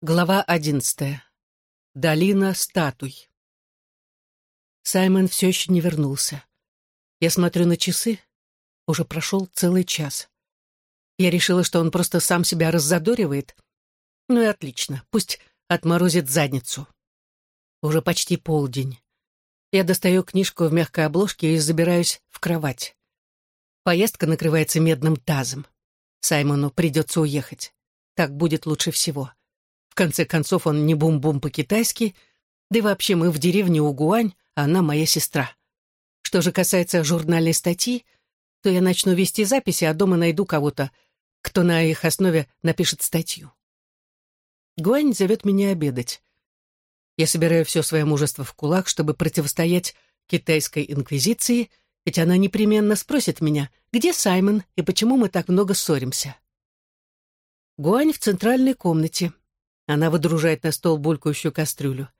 Глава одиннадцатая. Долина статуй. Саймон все еще не вернулся. Я смотрю на часы. Уже прошел целый час. Я решила, что он просто сам себя раззадоривает. Ну и отлично, пусть отморозит задницу. Уже почти полдень. Я достаю книжку в мягкой обложке и забираюсь в кровать. Поездка накрывается медным тазом. Саймону придется уехать. Так будет лучше всего конце концов, он не бум-бум по-китайски, да и вообще мы в деревне Угуань, а она моя сестра. Что же касается журнальной статьи, то я начну вести записи, а дома найду кого-то, кто на их основе напишет статью. Гуань зовет меня обедать. Я собираю все свое мужество в кулак, чтобы противостоять китайской инквизиции, ведь она непременно спросит меня, где Саймон и почему мы так много ссоримся. Гуань в центральной комнате. Она выдружает на стол булькающую кастрюлю.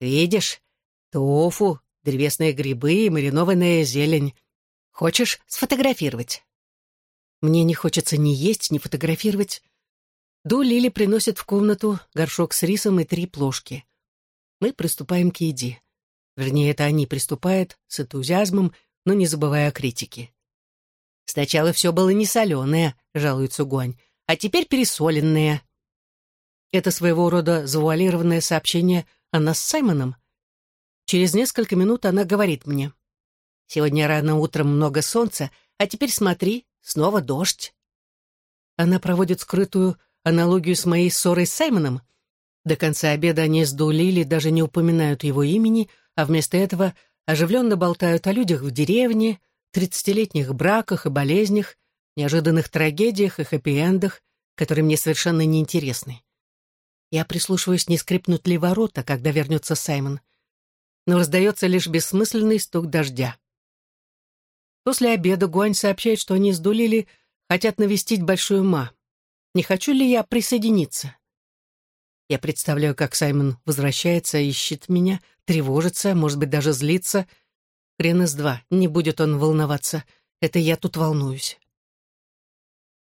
«Видишь? Тофу, древесные грибы и маринованная зелень. Хочешь сфотографировать?» Мне не хочется ни есть, ни фотографировать. Ду Лили приносит в комнату горшок с рисом и три плошки. Мы приступаем к еде. Вернее, это они приступают с энтузиазмом, но не забывая о критике. «Сначала все было не соленое», — жалуется Гуань, «а теперь пересоленное». Это своего рода завуалированное сообщение о нас с Саймоном. Через несколько минут она говорит мне. «Сегодня рано утром много солнца, а теперь смотри, снова дождь». Она проводит скрытую аналогию с моей ссорой с Саймоном. До конца обеда они с Дулили даже не упоминают его имени, а вместо этого оживленно болтают о людях в деревне, тридцатилетних браках и болезнях, неожиданных трагедиях и хэппи-эндах, которые мне совершенно неинтересны. Я прислушиваюсь, не скрипнут ли ворота, когда вернется Саймон. Но раздается лишь бессмысленный стук дождя. После обеда Гуань сообщает, что они с Дулили хотят навестить Большую Ма. Не хочу ли я присоединиться? Я представляю, как Саймон возвращается, ищет меня, тревожится, может быть, даже злится. Хрен из два, не будет он волноваться. Это я тут волнуюсь.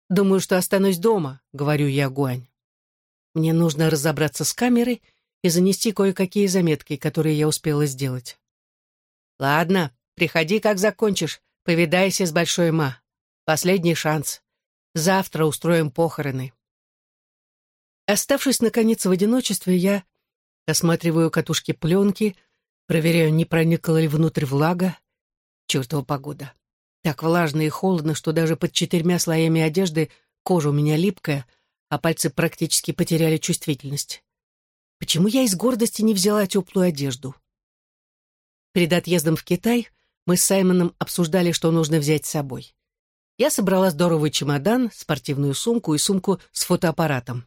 «Думаю, что останусь дома», — говорю я Гуань. Мне нужно разобраться с камерой и занести кое-какие заметки, которые я успела сделать. Ладно, приходи, как закончишь, повидайся с Большой Ма. Последний шанс. Завтра устроим похороны. Оставшись, наконец, в одиночестве, я осматриваю катушки пленки, проверяю, не проникла ли внутрь влага. Чертова погода. Так влажно и холодно, что даже под четырьмя слоями одежды кожа у меня липкая — а пальцы практически потеряли чувствительность. Почему я из гордости не взяла теплую одежду? Перед отъездом в Китай мы с Саймоном обсуждали, что нужно взять с собой. Я собрала здоровый чемодан, спортивную сумку и сумку с фотоаппаратом.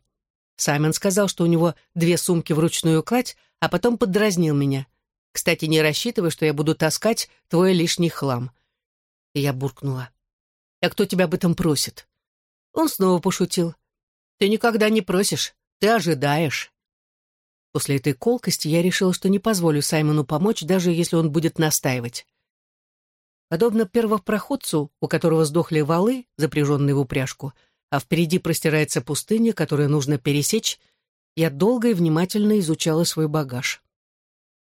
Саймон сказал, что у него две сумки вручную кладь, а потом поддразнил меня. «Кстати, не рассчитывай, что я буду таскать твой лишний хлам». И я буркнула. «А кто тебя об этом просит?» Он снова пошутил. Ты никогда не просишь, ты ожидаешь. После этой колкости я решила, что не позволю Саймону помочь, даже если он будет настаивать. Подобно первопроходцу, у которого сдохли валы, запряженные в упряжку, а впереди простирается пустыня, которую нужно пересечь, я долго и внимательно изучала свой багаж.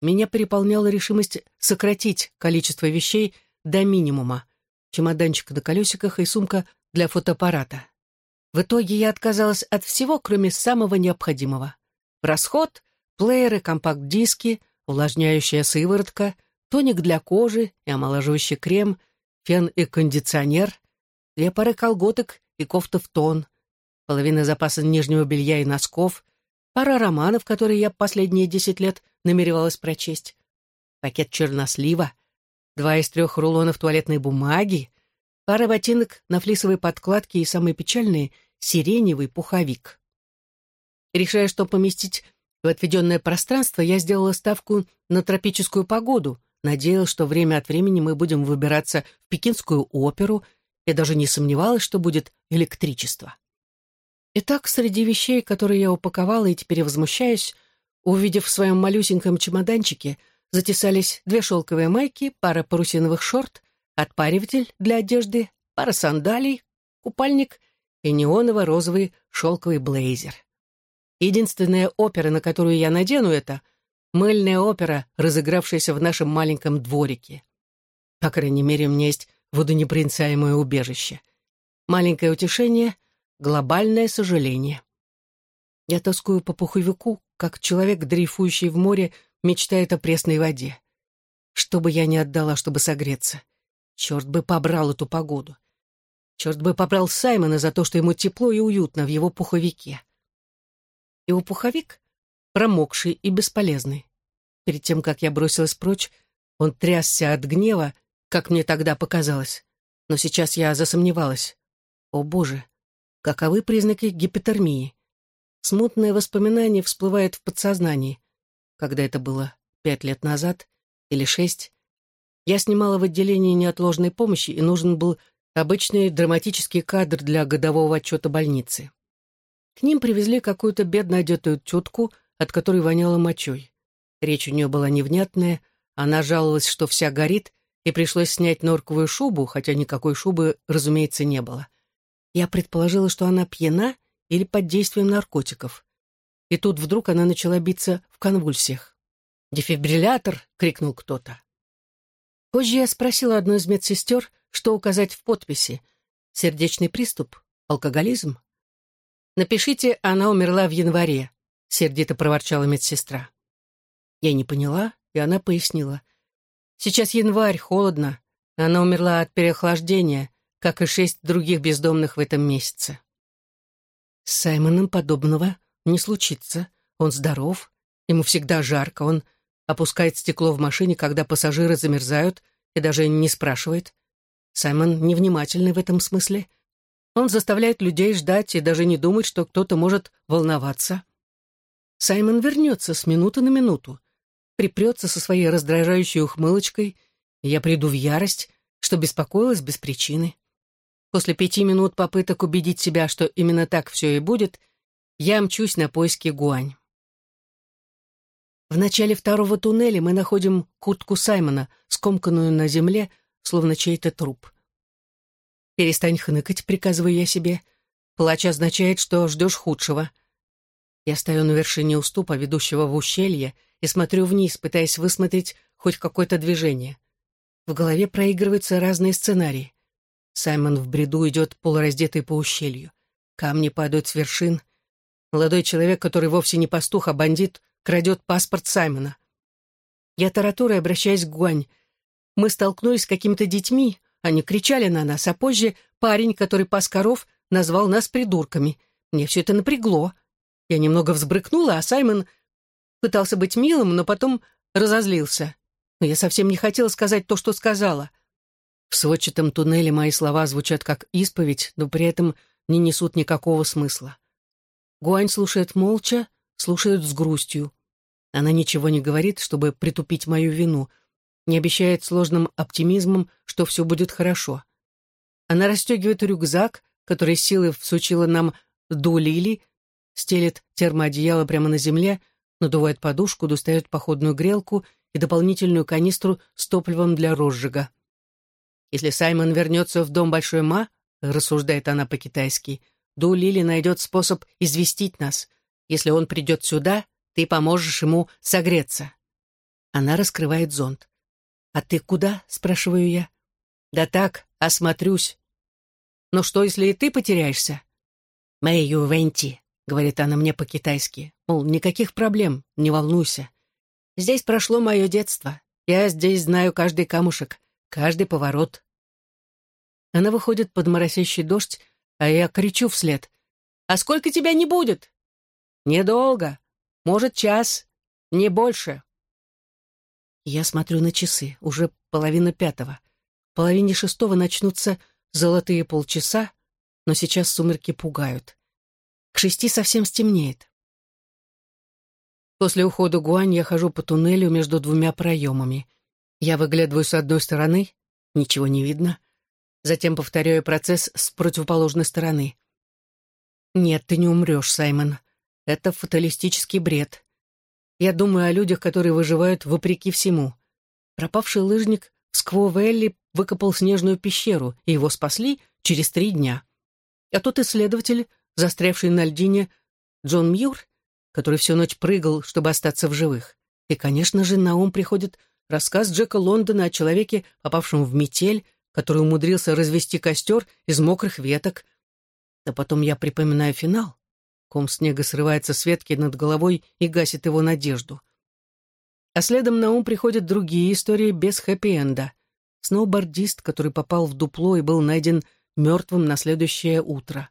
Меня переполняла решимость сократить количество вещей до минимума. Чемоданчик на колесиках и сумка для фотоаппарата. В итоге я отказалась от всего, кроме самого необходимого. В расход — плееры, компакт-диски, увлажняющая сыворотка, тоник для кожи и омолаживающий крем, фен и кондиционер, две пары колготок и кофта в тон, половина запаса нижнего белья и носков, пара романов, которые я последние десять лет намеревалась прочесть, пакет чернослива, два из трех рулонов туалетной бумаги, пара ботинок на флисовой подкладке и, самые печальные, сиреневый пуховик. Решая, что поместить в отведенное пространство, я сделала ставку на тропическую погоду, надеялась, что время от времени мы будем выбираться в Пекинскую оперу, я даже не сомневалась, что будет электричество. Итак, среди вещей, которые я упаковала и теперь возмущаюсь, увидев в своем малюсеньком чемоданчике, затесались две шелковые майки, пара парусиновых шорт, отпариватель для одежды, пара сандалий, купальник и неоново-розовый шелковый блейзер. Единственная опера, на которую я надену, это мыльная опера, разыгравшаяся в нашем маленьком дворике. По крайней мере, у меня есть водонепроницаемое убежище. Маленькое утешение, глобальное сожаление. Я тоскую по пуховику, как человек, дрейфующий в море, мечтает о пресной воде. Что бы я ни отдала, чтобы согреться. Черт бы побрал эту погоду. Черт бы побрал Саймона за то, что ему тепло и уютно в его пуховике. Его пуховик промокший и бесполезный. Перед тем, как я бросилась прочь, он трясся от гнева, как мне тогда показалось. Но сейчас я засомневалась. О, Боже, каковы признаки гипотермии? Смутное воспоминание всплывает в подсознании. Когда это было? Пять лет назад? Или шесть? Я снимала в отделении неотложной помощи, и нужен был обычный драматический кадр для годового отчета больницы. К ним привезли какую-то бедно одетую тетку, от которой воняло мочой. Речь у нее была невнятная, она жаловалась, что вся горит, и пришлось снять норковую шубу, хотя никакой шубы, разумеется, не было. Я предположила, что она пьяна или под действием наркотиков. И тут вдруг она начала биться в конвульсиях. «Дефибриллятор!» — крикнул кто-то. Позже я спросила одну из медсестер, что указать в подписи. Сердечный приступ? Алкоголизм? «Напишите, она умерла в январе», — сердито проворчала медсестра. Я не поняла, и она пояснила. «Сейчас январь, холодно. Она умерла от переохлаждения, как и шесть других бездомных в этом месяце». С Саймоном подобного не случится. Он здоров, ему всегда жарко, он опускает стекло в машине, когда пассажиры замерзают, и даже не спрашивает. Саймон невнимательный в этом смысле. Он заставляет людей ждать и даже не думать, что кто-то может волноваться. Саймон вернется с минуты на минуту, припрется со своей раздражающей ухмылочкой, и я приду в ярость, что беспокоилась без причины. После пяти минут попыток убедить себя, что именно так все и будет, я мчусь на поиски Гуань. В начале второго туннеля мы находим куртку Саймона, скомканную на земле, словно чей-то труп. «Перестань хныкать», — приказываю я себе. Плач означает, что ждешь худшего. Я стою на вершине уступа, ведущего в ущелье, и смотрю вниз, пытаясь высмотреть хоть какое-то движение. В голове проигрываются разные сценарии. Саймон в бреду идет полураздетый по ущелью. Камни падают с вершин. Молодой человек, который вовсе не пастух, а бандит, крадет паспорт Саймона. Я таратурой обращаюсь к Гуань. Мы столкнулись с какими-то детьми, они кричали на нас, а позже парень, который пас коров, назвал нас придурками. Мне все это напрягло. Я немного взбрыкнула, а Саймон пытался быть милым, но потом разозлился. Но я совсем не хотела сказать то, что сказала. В сводчатом туннеле мои слова звучат как исповедь, но при этом не несут никакого смысла. Гуань слушает молча, слушает с грустью. Она ничего не говорит, чтобы притупить мою вину, не обещает сложным оптимизмом, что все будет хорошо. Она расстегивает рюкзак, который силой всучила нам Ду Лили, стелет термоодеяло прямо на земле, надувает подушку, достает походную грелку и дополнительную канистру с топливом для розжига. Если Саймон вернется в дом Большой Ма, рассуждает она по-китайски, Ду Лили найдет способ известить нас. Если он придет сюда, ты поможешь ему согреться. Она раскрывает зонт. «А ты куда?» — спрашиваю я. «Да так, осмотрюсь». «Но что, если и ты потеряешься?» «Мэйю Венти», — говорит она мне по-китайски. Мол, никаких проблем, не волнуйся. Здесь прошло мое детство. Я здесь знаю каждый камушек, каждый поворот. Она выходит под моросящий дождь, а я кричу вслед. «А сколько тебя не будет?» «Недолго. Может, час. Не больше». Я смотрю на часы. Уже половина пятого. В половине шестого начнутся золотые полчаса, но сейчас сумерки пугают. К шести совсем стемнеет. После ухода Гуань я хожу по туннелю между двумя проемами. Я выглядываю с одной стороны, ничего не видно. Затем повторяю процесс с противоположной стороны. «Нет, ты не умрешь, Саймон. Это фаталистический бред. Я думаю о людях, которые выживают вопреки всему. Пропавший лыжник в Сквовелли выкопал снежную пещеру, и его спасли через три дня. А тот исследователь, застрявший на льдине, Джон Мьюр, который всю ночь прыгал, чтобы остаться в живых. И, конечно же, на ум приходит рассказ Джека Лондона о человеке, попавшем в метель, который умудрился развести костер из мокрых веток. А потом я припоминаю финал. Ком снега срывается с ветки над головой и гасит его надежду. А следом на ум приходят другие истории без хэппи-энда. Сноубордист, который попал в дупло и был найден мертвым на следующее утро.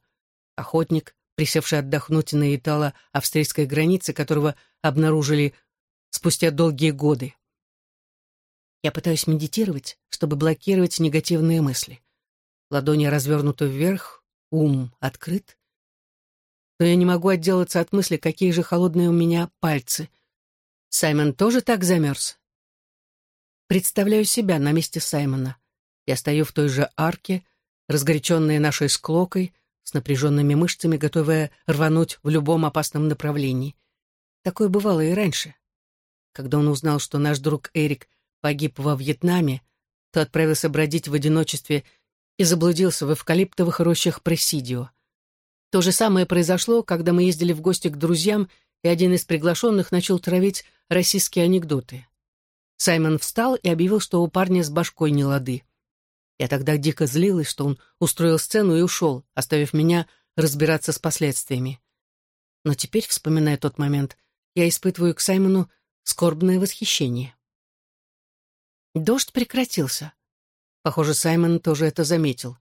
Охотник, присевший отдохнуть на итало-австрийской границе, которого обнаружили спустя долгие годы. Я пытаюсь медитировать, чтобы блокировать негативные мысли. Ладони развернуты вверх, ум открыт. Но я не могу отделаться от мысли, какие же холодные у меня пальцы. Саймон тоже так замерз? Представляю себя на месте Саймона. Я стою в той же арке, разгоряченная нашей склокой, с напряженными мышцами, готовая рвануть в любом опасном направлении. Такое бывало и раньше. Когда он узнал, что наш друг Эрик погиб во Вьетнаме, то отправился бродить в одиночестве и заблудился в эвкалиптовых рощах Пресидио. То же самое произошло, когда мы ездили в гости к друзьям, и один из приглашенных начал травить российские анекдоты. Саймон встал и объявил, что у парня с башкой не лады. Я тогда дико злилась, что он устроил сцену и ушел, оставив меня разбираться с последствиями. Но теперь, вспоминая тот момент, я испытываю к Саймону скорбное восхищение. Дождь прекратился. Похоже, Саймон тоже это заметил.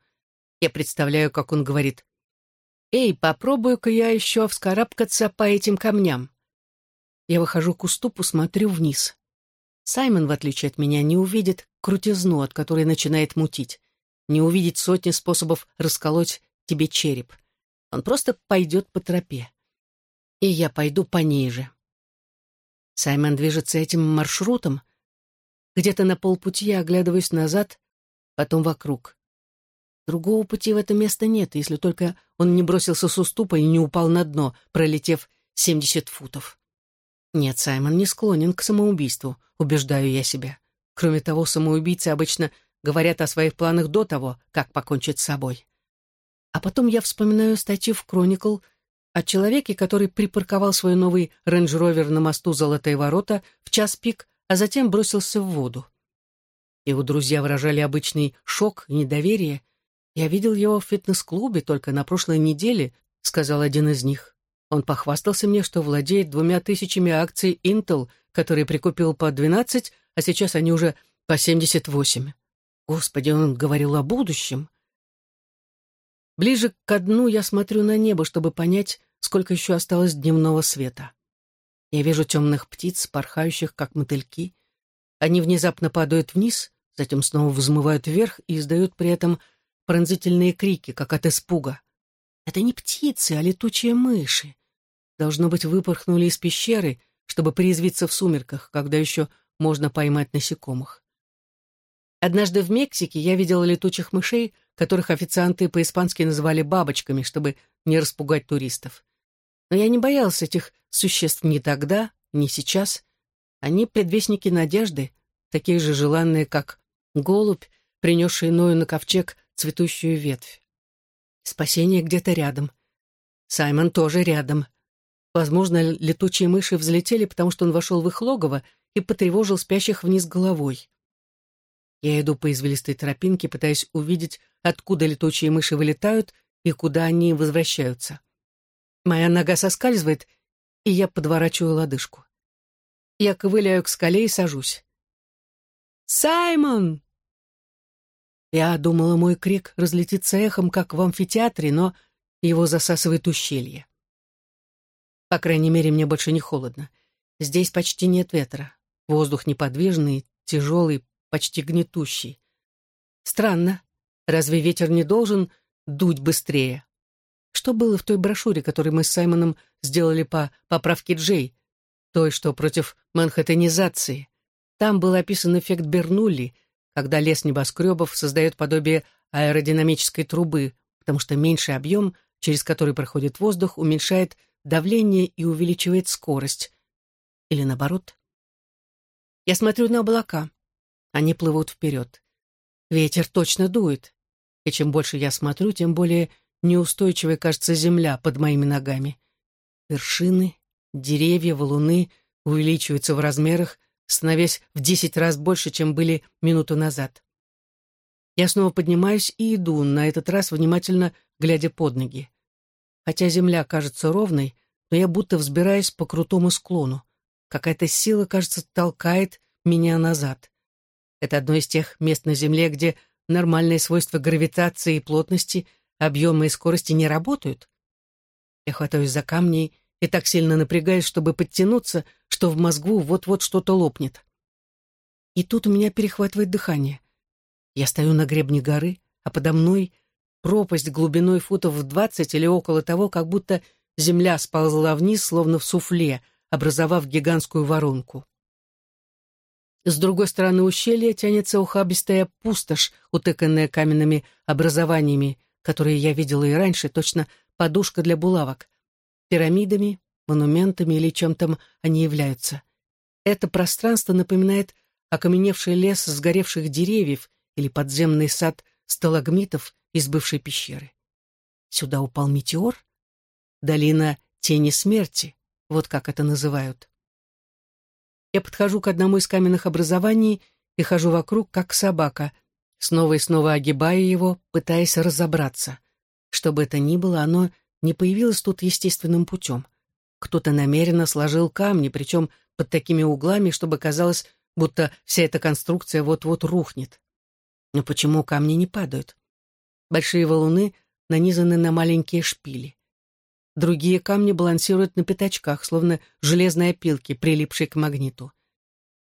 Я представляю, как он говорит. «Эй, попробую-ка я еще вскарабкаться по этим камням». Я выхожу к уступу, смотрю вниз. Саймон, в отличие от меня, не увидит крутизну, от которой начинает мутить, не увидит сотни способов расколоть тебе череп. Он просто пойдет по тропе. И я пойду по ней же. Саймон движется этим маршрутом. Где-то на полпути я оглядываюсь назад, потом вокруг. Другого пути в это место нет, если только он не бросился с уступа и не упал на дно, пролетев 70 футов. Нет, Саймон не склонен к самоубийству, убеждаю я себя. Кроме того, самоубийцы обычно говорят о своих планах до того, как покончить с собой. А потом я вспоминаю статью в «Кроникл» о человеке, который припарковал свой новый рейндж-ровер на мосту Золотые ворота в час пик, а затем бросился в воду. Его друзья выражали обычный шок и недоверие. «Я видел его в фитнес-клубе только на прошлой неделе», — сказал один из них. Он похвастался мне, что владеет двумя тысячами акций Intel, которые прикупил по 12, а сейчас они уже по 78. Господи, он говорил о будущем. Ближе к дну я смотрю на небо, чтобы понять, сколько еще осталось дневного света. Я вижу темных птиц, порхающих, как мотыльки. Они внезапно падают вниз, затем снова взмывают вверх и издают при этом пронзительные крики, как от испуга. Это не птицы, а летучие мыши. Должно быть, выпорхнули из пещеры, чтобы призвиться в сумерках, когда еще можно поймать насекомых. Однажды в Мексике я видела летучих мышей, которых официанты по-испански называли бабочками, чтобы не распугать туристов. Но я не боялся этих существ ни тогда, ни сейчас. Они предвестники надежды, такие же желанные, как голубь, принесший Ною на ковчег цветущую ветвь. Спасение где-то рядом. Саймон тоже рядом. Возможно, летучие мыши взлетели, потому что он вошел в их логово и потревожил спящих вниз головой. Я иду по извилистой тропинке, пытаясь увидеть, откуда летучие мыши вылетают и куда они возвращаются. Моя нога соскальзывает, и я подворачиваю лодыжку. Я ковыляю к скале и сажусь. «Саймон!» Я думала, мой крик разлетится эхом, как в амфитеатре, но его засасывает ущелье. По крайней мере, мне больше не холодно. Здесь почти нет ветра. Воздух неподвижный, тяжелый, почти гнетущий. Странно. Разве ветер не должен дуть быстрее? Что было в той брошюре, которую мы с Саймоном сделали по поправке Джей, той, что против манхэттенизации? Там был описан эффект Бернулли, когда лес небоскребов создает подобие аэродинамической трубы, потому что меньший объем, через который проходит воздух, уменьшает давление и увеличивает скорость. Или наоборот. Я смотрю на облака. Они плывут вперед. Ветер точно дует. И чем больше я смотрю, тем более неустойчивой кажется земля под моими ногами. Вершины, Деревья, валуны увеличиваются в размерах, становясь в десять раз больше, чем были минуту назад. Я снова поднимаюсь и иду, на этот раз внимательно глядя под ноги. Хотя земля кажется ровной, но я будто взбираюсь по крутому склону. Какая-то сила, кажется, толкает меня назад. Это одно из тех мест на Земле, где нормальные свойства гравитации и плотности, объема и скорости не работают. Я хватаюсь за камни и так сильно напрягаюсь, чтобы подтянуться, что в мозгу вот-вот что-то лопнет. И тут у меня перехватывает дыхание. Я стою на гребне горы, а подо мной пропасть глубиной футов в двадцать или около того, как будто земля сползла вниз, словно в суфле, образовав гигантскую воронку. С другой стороны ущелья тянется ухабистая пустошь, утыканная каменными образованиями, которые я видела и раньше, точно подушка для булавок. Пирамидами, монументами или чем там они являются. Это пространство напоминает окаменевший лес сгоревших деревьев или подземный сад сталагмитов из бывшей пещеры. Сюда упал метеор? Долина тени смерти, вот как это называют. Я подхожу к одному из каменных образований и хожу вокруг, как собака, снова и снова огибая его, пытаясь разобраться. Что бы это ни было, оно не появилось тут естественным путем. Кто-то намеренно сложил камни, причем под такими углами, чтобы казалось, будто вся эта конструкция вот-вот рухнет. Но почему камни не падают? Большие валуны нанизаны на маленькие шпили. Другие камни балансируют на пятачках, словно железные опилки, прилипшие к магниту.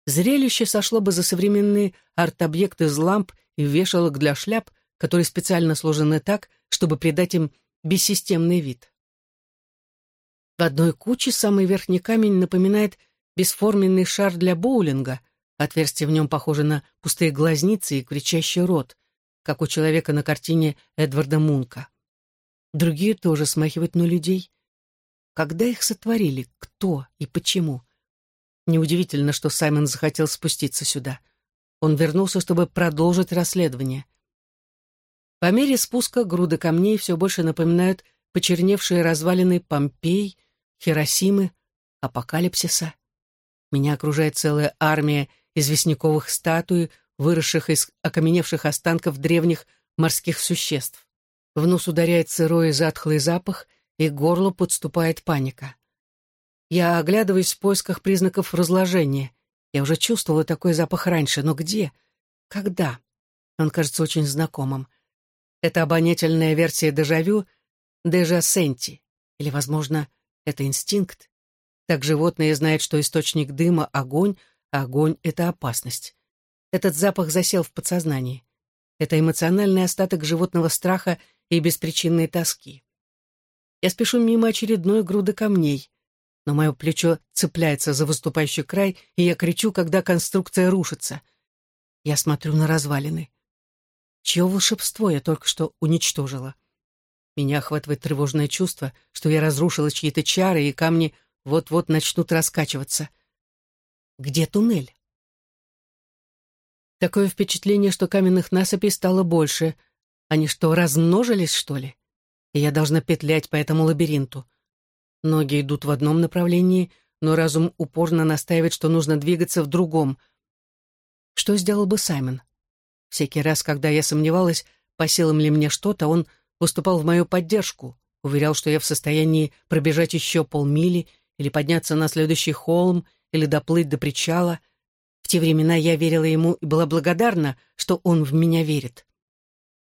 Зрелище сошло бы за современные арт-объекты из ламп и вешалок для шляп, которые специально сложены так, чтобы придать им бессистемный вид. В одной куче самый верхний камень напоминает бесформенный шар для боулинга, отверстие в нем похоже на пустые глазницы и кричащий рот, как у человека на картине Эдварда Мунка. Другие тоже смахивают на людей. Когда их сотворили, кто и почему? Неудивительно, что Саймон захотел спуститься сюда. Он вернулся, чтобы продолжить расследование. По мере спуска груды камней все больше напоминают почерневшие развалины Помпей, Хиросимы, Апокалипсиса. Меня окружает целая армия известняковых статуй, выросших из окаменевших останков древних морских существ. В нос ударяет сырой затхлый запах, и к горлу подступает паника. Я оглядываюсь в поисках признаков разложения. Я уже чувствовала такой запах раньше, но где? Когда? Он кажется очень знакомым. Это обонятельная версия дежавю, дежа сенти. Или, возможно, это инстинкт. Так животные знают, что источник дыма — огонь, а огонь — это опасность. Этот запах засел в подсознании. Это эмоциональный остаток животного страха и беспричинной тоски. Я спешу мимо очередной груды камней, но мое плечо цепляется за выступающий край, и я кричу, когда конструкция рушится. Я смотрю на развалины. Чье волшебство я только что уничтожила? Меня охватывает тревожное чувство, что я разрушила чьи-то чары, и камни вот-вот начнут раскачиваться. Где туннель? Такое впечатление, что каменных насыпей стало больше — они что, размножились, что ли? И я должна петлять по этому лабиринту. Ноги идут в одном направлении, но разум упорно настаивает, что нужно двигаться в другом. Что сделал бы Саймон? Всякий раз, когда я сомневалась, по силам ли мне что-то, он выступал в мою поддержку, уверял, что я в состоянии пробежать еще полмили или подняться на следующий холм или доплыть до причала. В те времена я верила ему и была благодарна, что он в меня верит.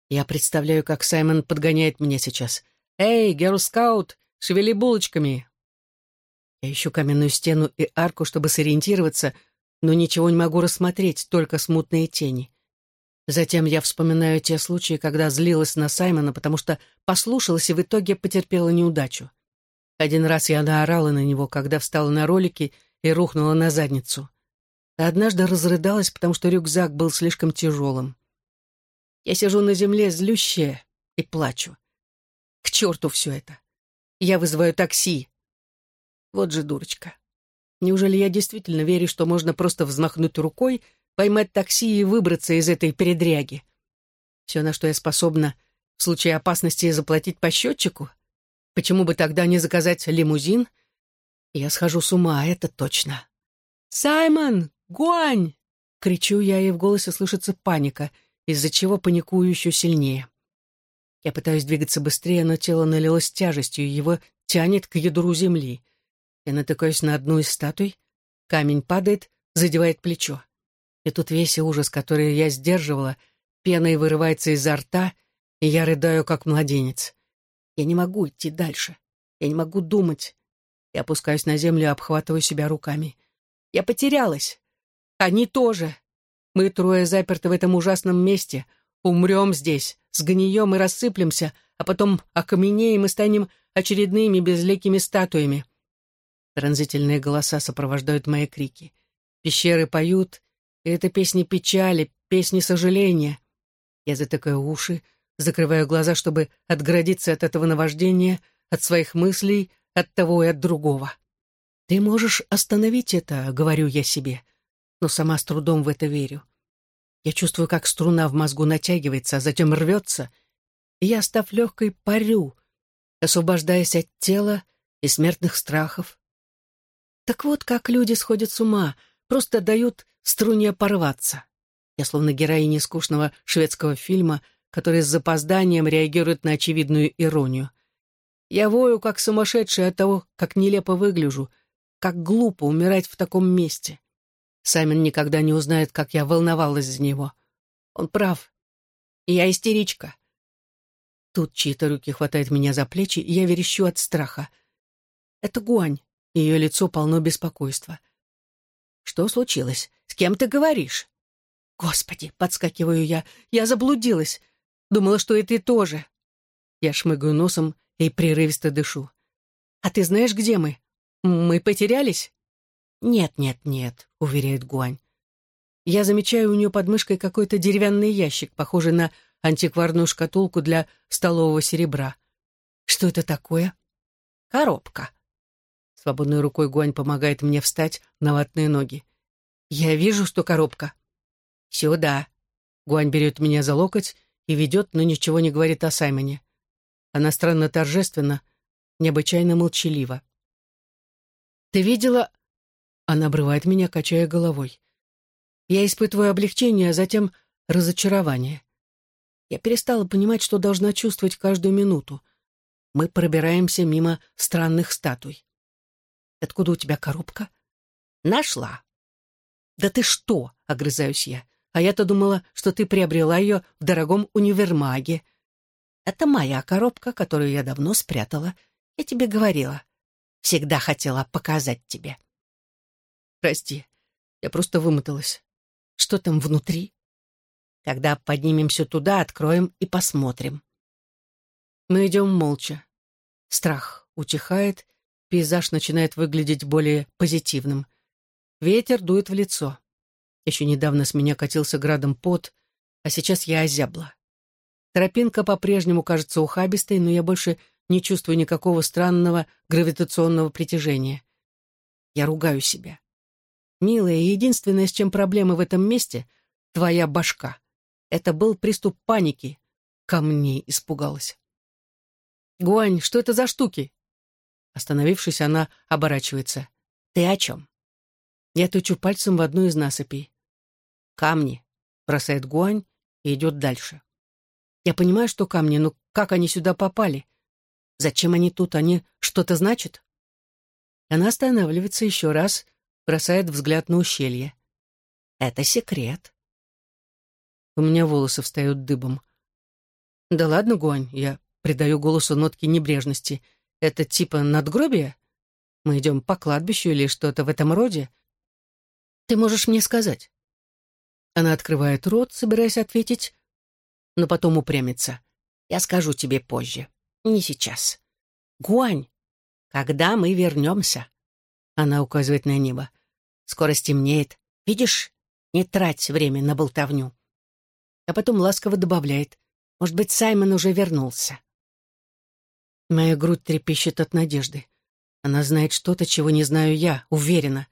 Я представляю, как Саймон подгоняет меня сейчас. «Эй, герл-скаут, шевели булочками!» Я ищу каменную стену и арку, чтобы сориентироваться, но ничего не могу рассмотреть, только смутные тени. Затем я вспоминаю те случаи, когда злилась на Саймона, потому что послушалась и в итоге потерпела неудачу. Один раз я наорала на него, когда встала на ролики и рухнула на задницу. А однажды разрыдалась, потому что рюкзак был слишком тяжелым. Я сижу на земле, злющая, и плачу. К черту все это. Я вызываю такси. Вот же дурочка. Неужели я действительно верю, что можно просто взмахнуть рукой, поймать такси и выбраться из этой передряги? Все, на что я способна, в случае опасности заплатить по счетчику? Почему бы тогда не заказать лимузин? Я схожу с ума, это точно. «Саймон! Гуань!» Кричу я, и в голосе слышится паника, из-за чего паникую еще сильнее. Я пытаюсь двигаться быстрее, но тело налилось тяжестью, его тянет к ядру земли. Я натыкаюсь на одну из статуй, камень падает, задевает плечо. И тут весь ужас, который я сдерживала, пеной вырывается изо рта, и я рыдаю, как младенец. Я не могу идти дальше. Я не могу думать. Я опускаюсь на землю и обхватываю себя руками. Я потерялась. Они тоже. Мы трое заперты в этом ужасном месте. Умрем здесь, сгнием и рассыплемся, а потом окаменеем и станем очередными безликими статуями. Пронзительные голоса сопровождают мои крики. Пещеры поют, и это песни печали, песни сожаления. Я затыкаю уши, закрываю глаза, чтобы отгородиться от этого наваждения, от своих мыслей, от того и от другого. «Ты можешь остановить это», — говорю я себе, но сама с трудом в это верю. Я чувствую, как струна в мозгу натягивается, а затем рвется, и я, став легкой, парю, освобождаясь от тела и смертных страхов. Так вот, как люди сходят с ума, просто дают струне порваться. Я словно героиня скучного шведского фильма, который с запозданием реагирует на очевидную иронию. Я вою, как сумасшедший от того, как нелепо выгляжу — как глупо умирать в таком месте. Саймон никогда не узнает, как я волновалась за него. Он прав. Я истеричка. Тут чьи-то руки хватают меня за плечи, и я верещу от страха. Это Гуань. Ее лицо полно беспокойства. «Что случилось? С кем ты говоришь?» «Господи!» — подскакиваю я. «Я заблудилась. Думала, что и ты тоже». Я шмыгаю носом и прерывисто дышу. «А ты знаешь, где мы?» «Мы потерялись?» «Нет, нет, нет», — уверяет Гуань. Я замечаю у нее под мышкой какой-то деревянный ящик, похожий на антикварную шкатулку для столового серебра. Что это такое? Коробка. Свободной рукой Гуань помогает мне встать на ватные ноги. Я вижу, что коробка. Сюда. Гуань берет меня за локоть и ведет, но ничего не говорит о Саймоне. Она странно торжественно, необычайно молчалива. Ты видела...» Она обрывает меня, качая головой. Я испытываю облегчение, а затем разочарование. Я перестала понимать, что должна чувствовать каждую минуту. Мы пробираемся мимо странных статуй. «Откуда у тебя коробка?» «Нашла». «Да ты что?» — огрызаюсь я. «А я-то думала, что ты приобрела ее в дорогом универмаге. Это моя коробка, которую я давно спрятала. Я тебе говорила. Всегда хотела показать тебе. Прости, я просто вымоталась. Что там внутри? Когда поднимемся туда, откроем и посмотрим. Мы идем молча. Страх утихает, пейзаж начинает выглядеть более позитивным. Ветер дует в лицо. Еще недавно с меня катился градом пот, а сейчас я озябла. Тропинка по-прежнему кажется ухабистой, но я больше не чувствую никакого странного гравитационного притяжения. Я ругаю себя. Милая, единственное, с чем проблемы в этом месте — твоя башка. Это был приступ паники. Ко мне испугалась. «Гуань, что это за штуки?» Остановившись, она оборачивается. «Ты о чем?» Я тычу пальцем в одну из насыпей. «Камни», — бросает Гуань и идет дальше. Я понимаю, что камни, но как они сюда попали? Зачем они тут? Они что-то значат? Она останавливается еще раз, бросает взгляд на ущелье. Это секрет. У меня волосы встают дыбом. Да ладно, Гуань, я придаю голосу нотки небрежности. Это типа надгробие? Мы идем по кладбищу или что-то в этом роде? Ты можешь мне сказать? Она открывает рот, собираясь ответить, но потом упрямится. Я скажу тебе позже. Не сейчас. Гуань, когда мы вернемся? Она указывает на небо. Скоро стемнеет. Видишь? Не трать время на болтовню. А потом ласково добавляет. Может быть, Саймон уже вернулся. Моя грудь трепещет от надежды. Она знает что-то, чего не знаю я, уверена.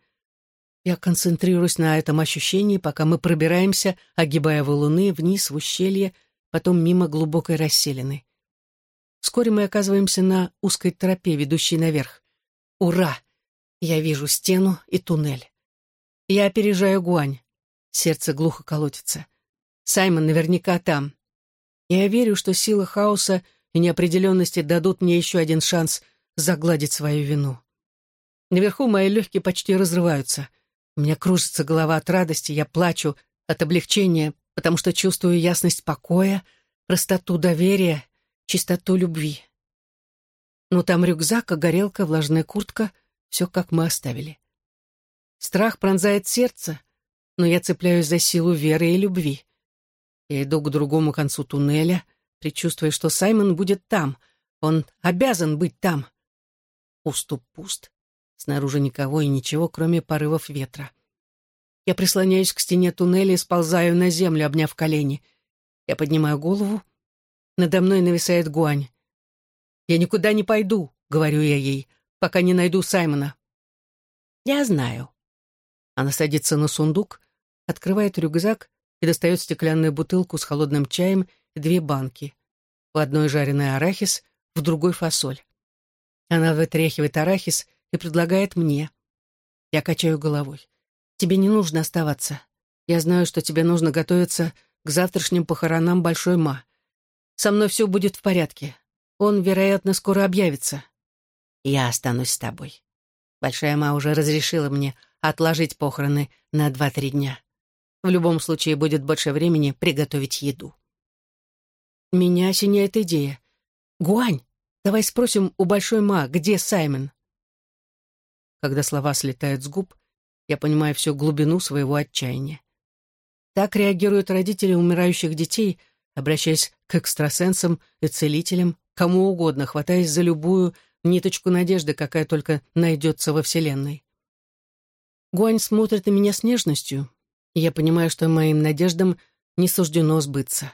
Я концентрируюсь на этом ощущении, пока мы пробираемся, огибая валуны, вниз в ущелье, потом мимо глубокой расселины. Вскоре мы оказываемся на узкой тропе, ведущей наверх. Ура! Я вижу стену и туннель. Я опережаю Гуань. Сердце глухо колотится. Саймон наверняка там. Я верю, что сила хаоса и неопределенности дадут мне еще один шанс загладить свою вину. Наверху мои легкие почти разрываются. У меня кружится голова от радости, я плачу от облегчения, потому что чувствую ясность покоя, простоту доверия, чистоту любви. Но там рюкзак, а горелка, влажная куртка — все, как мы оставили. Страх пронзает сердце, но я цепляюсь за силу веры и любви. Я иду к другому концу туннеля, предчувствуя, что Саймон будет там. Он обязан быть там. Уступ пуст. Снаружи никого и ничего, кроме порывов ветра. Я прислоняюсь к стене туннеля и сползаю на землю, обняв колени. Я поднимаю голову. Надо мной нависает Гуань. «Я никуда не пойду», — говорю я ей, «пока не найду Саймона». «Я знаю». Она садится на сундук, открывает рюкзак и достает стеклянную бутылку с холодным чаем две банки. В одной жареный арахис, в другой фасоль. Она вытряхивает арахис и предлагает мне. Я качаю головой. «Тебе не нужно оставаться. Я знаю, что тебе нужно готовиться к завтрашним похоронам Большой Ма. Со мной все будет в порядке. Он, вероятно, скоро объявится. Я останусь с тобой. Большая Ма уже разрешила мне отложить похороны на два-три дня. В любом случае будет больше времени приготовить еду. Меня осеняет идея. «Гуань, давай спросим у Большой Ма, где Саймон?» Когда слова слетают с губ, я понимаю всю глубину своего отчаяния. Так реагируют родители умирающих детей, обращаясь к экстрасенсам и целителям, кому угодно, хватаясь за любую ниточку надежды, какая только найдется во Вселенной. Гуань смотрит на меня с нежностью, и я понимаю, что моим надеждам не суждено сбыться.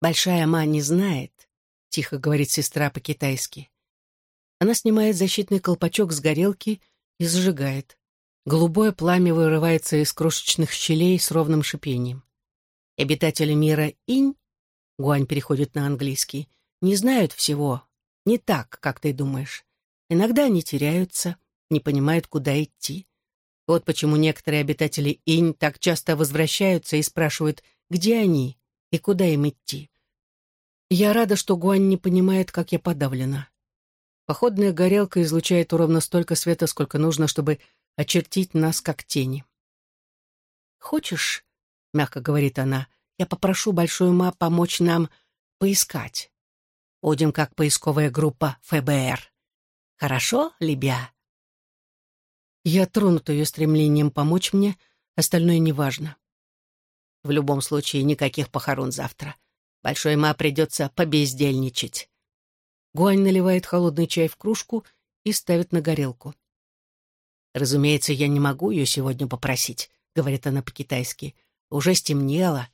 «Большая ма не знает», — тихо говорит сестра по-китайски. Она снимает защитный колпачок с горелки и зажигает. Голубое пламя вырывается из крошечных щелей с ровным шипением. Обитатели мира Инь, Гуань переходит на английский, не знают всего, не так, как ты думаешь. Иногда они теряются, не понимают, куда идти. Вот почему некоторые обитатели Инь так часто возвращаются и спрашивают, где они и куда им идти. Я рада, что Гуань не понимает, как я подавлена. Походная горелка излучает ровно столько света, сколько нужно, чтобы очертить нас как тени. «Хочешь, — мягко говорит она, — я попрошу Большую Ма помочь нам поискать. Будем как поисковая группа ФБР. Хорошо, Лебя?» Я тронута ее стремлением помочь мне, остальное неважно. В любом случае, никаких похорон завтра. Большой Ма придется побездельничать. Гуань наливает холодный чай в кружку и ставит на горелку. «Разумеется, я не могу ее сегодня попросить», — говорит она по-китайски. «Уже стемнело.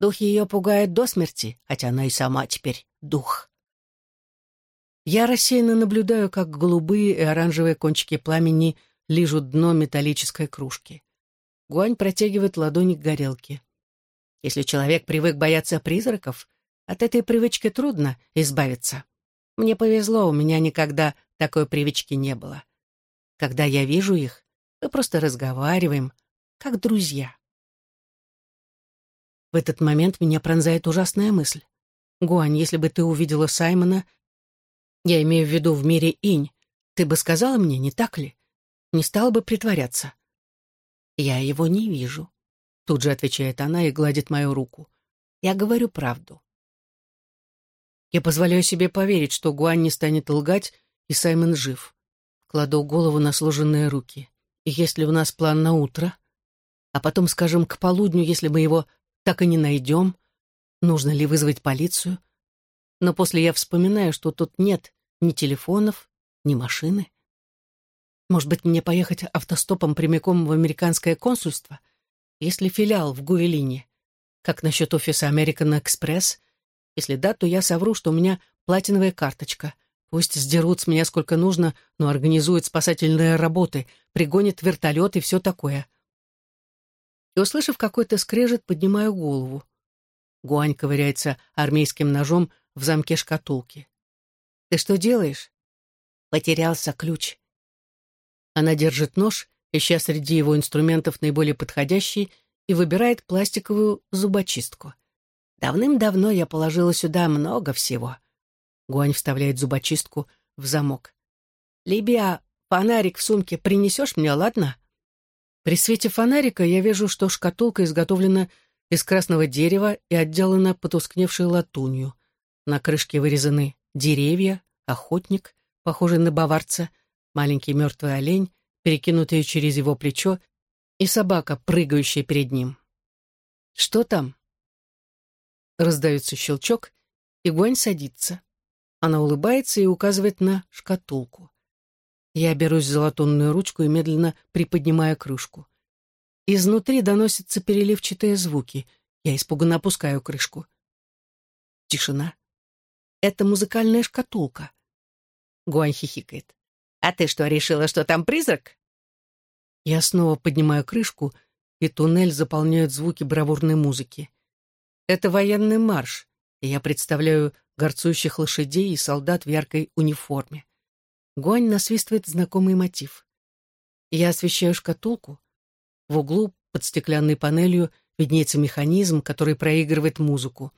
Дух ее пугает до смерти, хотя она и сама теперь дух». Я рассеянно наблюдаю, как голубые и оранжевые кончики пламени лижут дно металлической кружки. Гуань протягивает ладони к горелке. Если человек привык бояться призраков, от этой привычки трудно избавиться. Мне повезло, у меня никогда такой привычки не было. Когда я вижу их, мы просто разговариваем, как друзья. В этот момент меня пронзает ужасная мысль. Гуань, если бы ты увидела Саймона, я имею в виду в мире инь, ты бы сказала мне, не так ли? Не стала бы притворяться. Я его не вижу. Тут же отвечает она и гладит мою руку. Я говорю правду. Я позволяю себе поверить, что Гуань не станет лгать, и Саймон жив. Кладу голову на сложенные руки. И если у нас план на утро, а потом, скажем, к полудню, если мы его так и не найдем, нужно ли вызвать полицию? Но после я вспоминаю, что тут нет ни телефонов, ни машины. Может быть, мне поехать автостопом прямиком в американское консульство? Если филиал в Гуэлине? Как насчет офиса American Express? Если да, то я совру, что у меня платиновая карточка. Пусть сдерут с меня сколько нужно, но организуют спасательные работы, пригонят вертолет и все такое. И, услышав какой-то скрежет, поднимаю голову. Гуань ковыряется армейским ножом в замке шкатулки. «Ты что делаешь?» «Потерялся ключ». Она держит нож, ища среди его инструментов наиболее подходящий, и выбирает пластиковую зубочистку. Давным-давно я положила сюда много всего. Гуань вставляет зубочистку в замок. «Либия, фонарик в сумке принесешь мне, ладно?» При свете фонарика я вижу, что шкатулка изготовлена из красного дерева и отделана потускневшей латунью. На крышке вырезаны деревья, охотник, похожий на баварца, маленький мертвый олень, перекинутый через его плечо, и собака, прыгающая перед ним. «Что там?» Раздается щелчок, и Гуань садится. Она улыбается и указывает на шкатулку. Я берусь за латунную ручку и медленно приподнимаю крышку. Изнутри доносятся переливчатые звуки. Я испуганно опускаю крышку. Тишина. Это музыкальная шкатулка. Гуань хихикает. «А ты что, решила, что там призрак?» Я снова поднимаю крышку, и туннель заполняют звуки бравурной музыки. Это военный марш, и я представляю горцующих лошадей и солдат в яркой униформе. Гуань насвистывает знакомый мотив. Я освещаю шкатулку, в углу под стеклянной панелью виднеется механизм, который проигрывает музыку.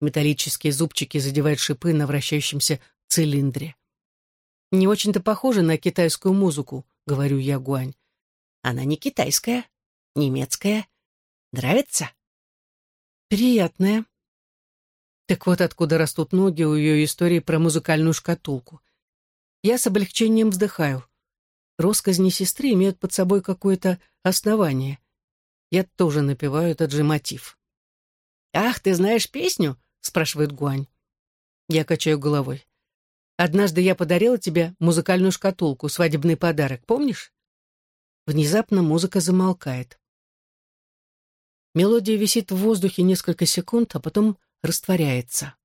Металлические зубчики задевают шипы на вращающемся цилиндре. «Не очень-то похоже на китайскую музыку», — говорю я Гуань. «Она не китайская, немецкая. Нравится?» «Приятная». Так вот откуда растут ноги у ее истории про музыкальную шкатулку. Я с облегчением вздыхаю. Росказни сестры имеют под собой какое-то основание. Я тоже напеваю этот же мотив. «Ах, ты знаешь песню?» — спрашивает Гуань. Я качаю головой. «Однажды я подарила тебе музыкальную шкатулку, свадебный подарок, помнишь?» Внезапно музыка замолкает. Мелодия висит в воздухе несколько секунд, а потом растворяется.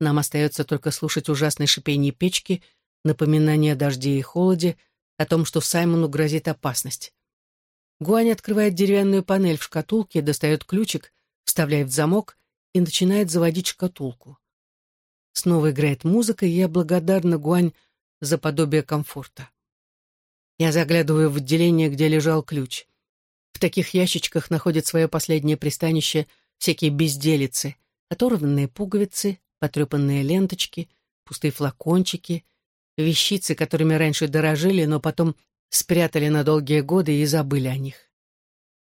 Нам остается только слушать ужасное шипение печки, напоминание о дожде и холоде, о том, что Саймону грозит опасность. Гуань открывает деревянную панель в шкатулке, достает ключик, вставляет в замок и начинает заводить шкатулку. Снова играет музыка, и я благодарна Гуань за подобие комфорта. Я заглядываю в отделение, где лежал ключ. В таких ящичках находят свое последнее пристанище всякие безделицы, оторванные пуговицы, потрепанные ленточки, пустые флакончики — вещицы, которыми раньше дорожили, но потом спрятали на долгие годы и забыли о них.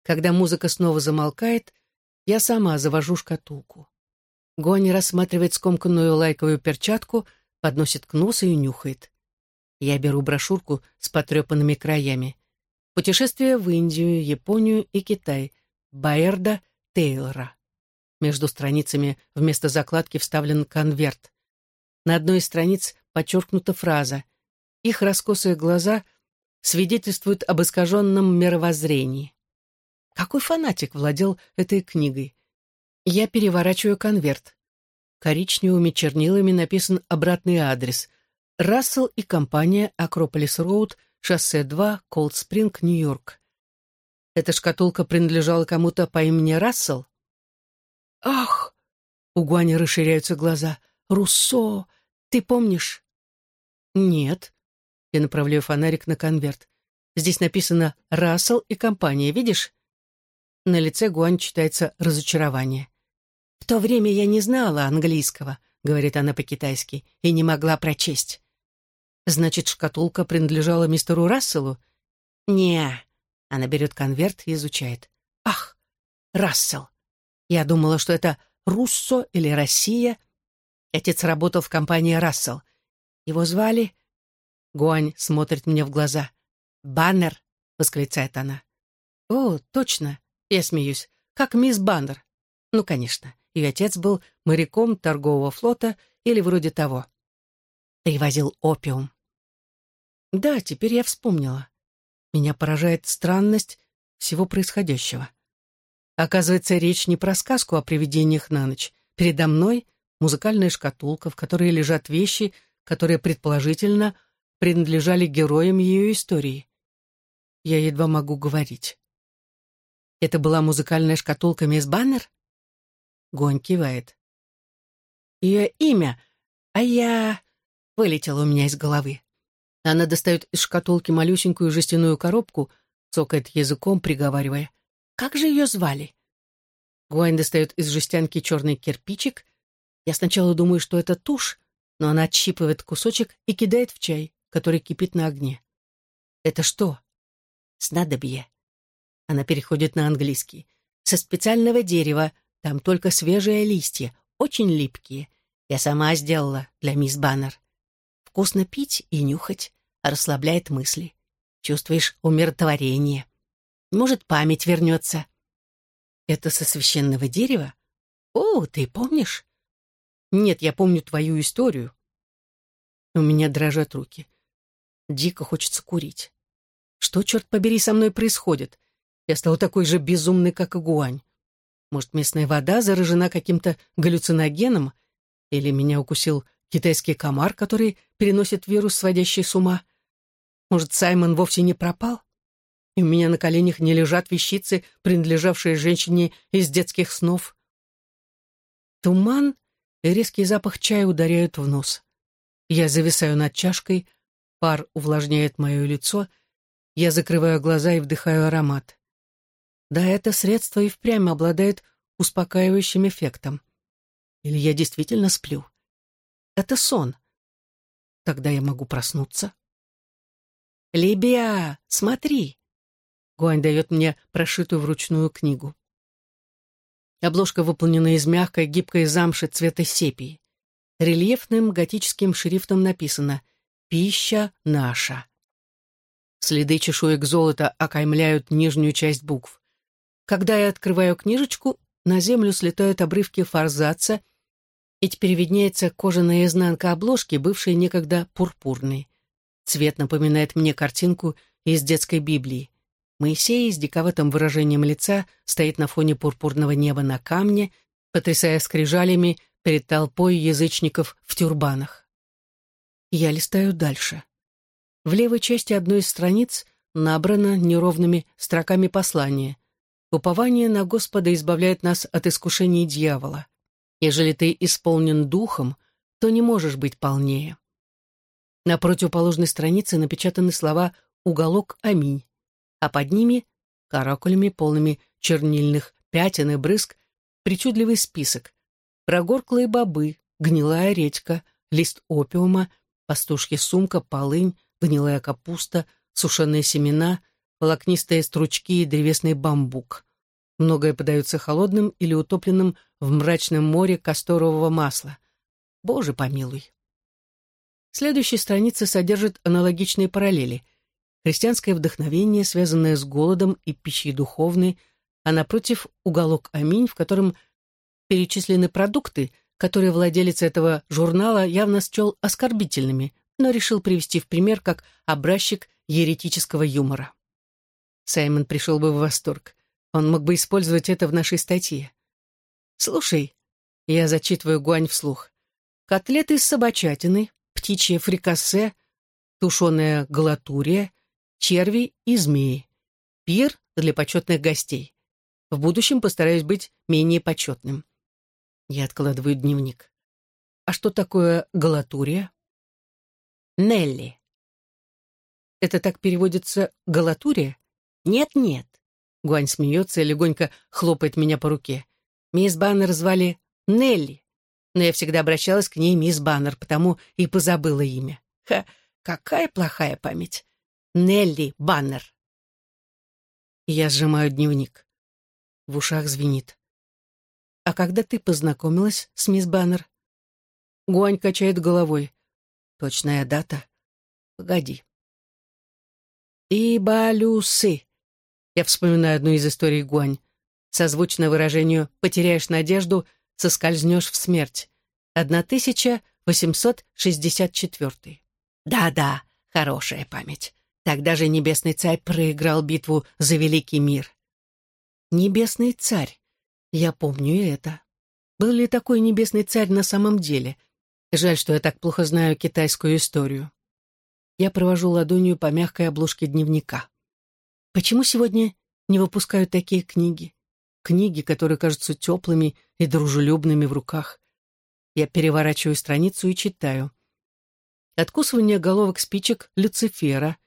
Когда музыка снова замолкает, я сама завожу шкатулку. Гони рассматривает скомканную лайковую перчатку, подносит к носу и нюхает. Я беру брошюрку с потрепанными краями. «Путешествие в Индию, Японию и Китай» Байерда Тейлора. Между страницами вместо закладки вставлен конверт. На одной из страниц подчеркнута фраза «Их раскосые глаза свидетельствуют об искаженном мировоззрении». Какой фанатик владел этой книгой? Я переворачиваю конверт. Коричневыми чернилами написан обратный адрес. Рассел и компания Акрополис Роуд, шоссе 2, Колд Спринг, Нью-Йорк. Эта шкатулка принадлежала кому-то по имени Рассел? Ах! У Гуани расширяются глаза. Руссо! Ты помнишь? «Нет». Я направляю фонарик на конверт. Здесь написано «Рассел и компания», видишь? На лице Гуань читается разочарование. «В то время я не знала английского», — говорит она по-китайски, «и не могла прочесть». «Значит, шкатулка принадлежала мистеру Расселу?» «Не». Она берет конверт и изучает. «Ах, Рассел. Я думала, что это Руссо или Россия. Отец работал в компании Рассел. Его звали... Гуань смотрит мне в глаза. «Баннер!» — восклицает она. «О, точно!» — я смеюсь. «Как мисс Баннер!» Ну, конечно, ее отец был моряком торгового флота или вроде того. Привозил опиум. Да, теперь я вспомнила. Меня поражает странность всего происходящего. Оказывается, речь не про сказку о привидениях на ночь. Передо мной музыкальная шкатулка, в которой лежат вещи, которые, предположительно, принадлежали героям ее истории. Я едва могу говорить. Это была музыкальная шкатулка мисс Баннер? Гонь кивает. Ее имя, а я... Вылетело у меня из головы. Она достает из шкатулки малюсенькую жестяную коробку, цокает языком, приговаривая. «Как же ее звали?» Гуань достает из жестянки черный кирпичик. Я сначала думаю, что это тушь, но она отщипывает кусочек и кидает в чай, который кипит на огне. «Это что?» «Снадобье». Она переходит на английский. «Со специального дерева, там только свежие листья, очень липкие. Я сама сделала для мисс Баннер. Вкусно пить и нюхать, расслабляет мысли. Чувствуешь умиротворение. Может, память вернется». «Это со священного дерева? О, ты помнишь?» «Нет, я помню твою историю». У меня дрожат руки. Дико хочется курить. Что, черт побери, со мной происходит? Я стала такой же безумной, как и Гуань. Может, местная вода заражена каким-то галлюциногеном? Или меня укусил китайский комар, который переносит вирус, сводящий с ума? Может, Саймон вовсе не пропал? И у меня на коленях не лежат вещицы, принадлежавшие женщине из детских снов? Туман и резкий запах чая ударяют в нос. Я зависаю над чашкой, пар увлажняет мое лицо, я закрываю глаза и вдыхаю аромат. Да, это средство и впрямь обладает успокаивающим эффектом. Или я действительно сплю? Это сон. Тогда я могу проснуться. «Либия, смотри!» Гуань дает мне прошитую вручную книгу. Обложка выполнена из мягкой, гибкой замши цвета сепии. Рельефным готическим шрифтом написано «Пища наша». Следы чешуек золота окаймляют нижнюю часть букв. Когда я открываю книжечку, на землю слетают обрывки форзаца, и теперь виднеется кожаная изнанка обложки, бывшей некогда пурпурной. Цвет напоминает мне картинку из детской Библии. Моисей с диковатым выражением лица стоит на фоне пурпурного неба на камне, потрясая скрижалями перед толпой язычников в тюрбанах. Я листаю дальше. В левой части одной из страниц набрано неровными строками послание. «Упование на Господа избавляет нас от искушений дьявола. Ежели ты исполнен духом, то не можешь быть полнее». На противоположной странице напечатаны слова «Уголок Аминь», а под ними, каракулями, полными чернильных пятен и брызг, причудливый список прогорклые бобы, гнилая редька, лист опиума, пастушья сумка, полынь, гнилая капуста, сушеные семена, волокнистые стручки и древесный бамбук. Многое подается холодным или утопленным в мрачном море касторового масла. Боже помилуй. Следующая страница содержит аналогичные параллели. Христианское вдохновение, связанное с голодом и пищей духовной, а напротив уголок Аминь, в котором перечислены продукты, которые владелец этого журнала явно счел оскорбительными, но решил привести в пример как образчик еретического юмора. Саймон пришел бы в восторг. Он мог бы использовать это в нашей статье. «Слушай», — я зачитываю гуань вслух, «котлеты из собачатины, птичье фрикасе, тушеная галатурия, черви и змеи. Пир для почетных гостей. В будущем постараюсь быть менее почетным. Я откладываю дневник. А что такое галатурия? Нелли. Это так переводится галатурия? Нет-нет. Гуань смеется и легонько хлопает меня по руке. Мисс Баннер звали Нелли, но я всегда обращалась к ней мисс Баннер, потому и позабыла имя. Ха, какая плохая память. Нелли Баннер. Я сжимаю дневник. В ушах звенит. «А когда ты познакомилась с мисс Баннер?» Гуань качает головой. «Точная дата? Погоди». «Ибалюсы». Я вспоминаю одну из историй Гуань. Созвучно выражению «потеряешь надежду, соскользнешь в смерть». 1864. Да-да, хорошая память. Тогда же Небесный Царь проиграл битву за Великий мир. Небесный Царь. Я помню и это. Был ли такой небесный царь на самом деле? Жаль, что я так плохо знаю китайскую историю. Я провожу ладонью по мягкой обложке дневника. Почему сегодня не выпускают такие книги? Книги, которые кажутся теплыми и дружелюбными в руках. Я переворачиваю страницу и читаю. откусывание головок спичек Люцифера,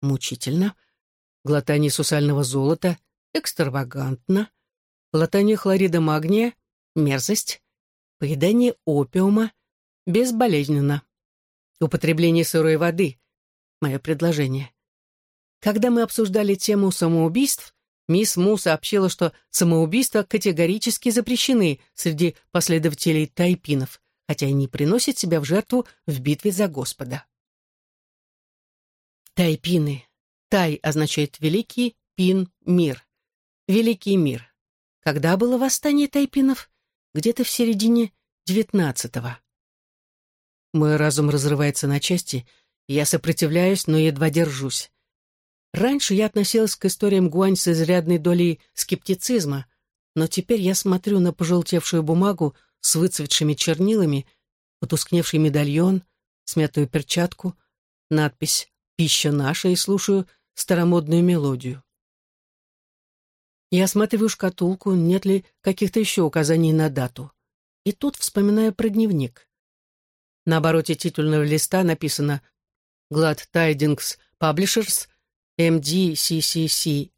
мучительно, глотание сусального золота, экстравагантно, глотание хлорида магния, мерзость, поедание опиума, безболезненно, употребление сырой воды, мое предложение. Когда мы обсуждали тему самоубийств, мисс Му сообщила, что самоубийства категорически запрещены среди последователей тайпинов, хотя и не приносят себя в жертву в битве за Господа. Тайпины. Тай означает «великий», пин — «мир». Великий мир. Когда было восстание тайпинов? Где-то в середине девятнадцатого. Мой разум разрывается на части, я сопротивляюсь, но едва держусь. Раньше я относилась к историям Гуань с изрядной долей скептицизма, но теперь я смотрю на пожелтевшую бумагу с выцветшими чернилами, потускневший медальон, смятую перчатку, надпись «Пища наша» и слушаю старомодную мелодию. Я осматриваю шкатулку, нет ли каких-то еще указаний на дату. И тут вспоминаю про дневник. На обороте титульного листа написано «Glad Tidings Publishers MDCCCLEX,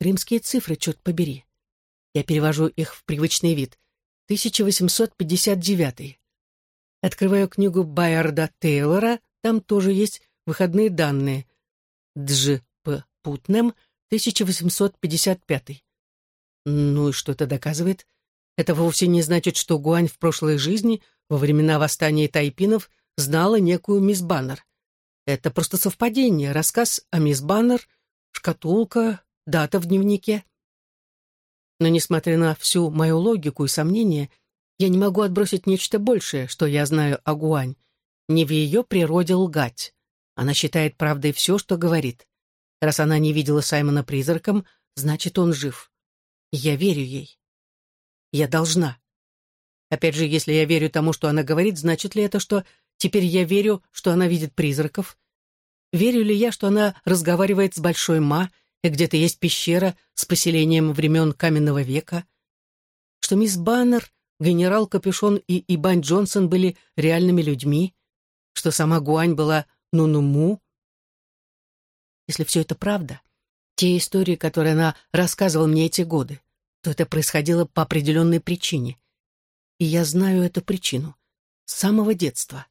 римские цифры, черт побери. Я перевожу их в привычный вид. 1859. Открываю книгу Байарда Тейлора, там тоже есть выходные данные. Дж. П. Путнем, 1855. Ну и что это доказывает? Это вовсе не значит, что Гуань в прошлой жизни, во времена восстания тайпинов, знала некую мисс Баннер. Это просто совпадение, рассказ о мисс Баннер, шкатулка, дата в дневнике. Но, несмотря на всю мою логику и сомнения, я не могу отбросить нечто большее, что я знаю о Гуань. Не в ее природе лгать. Она считает правдой все, что говорит. Раз она не видела Саймона призраком, значит, он жив. я верю ей. Я должна. Опять же, если я верю тому, что она говорит, значит ли это, что Теперь я верю, что она видит призраков. Верю ли я, что она разговаривает с Большой Ма, и где-то есть пещера с поселением времен каменного века? Что мисс Баннер, генерал Капюшон и Ибань Джонсон были реальными людьми? Что сама Гуань была Нунуму? Если все это правда, те истории, которые она рассказывала мне эти годы, то это происходило по определенной причине. И я знаю эту причину с самого детства.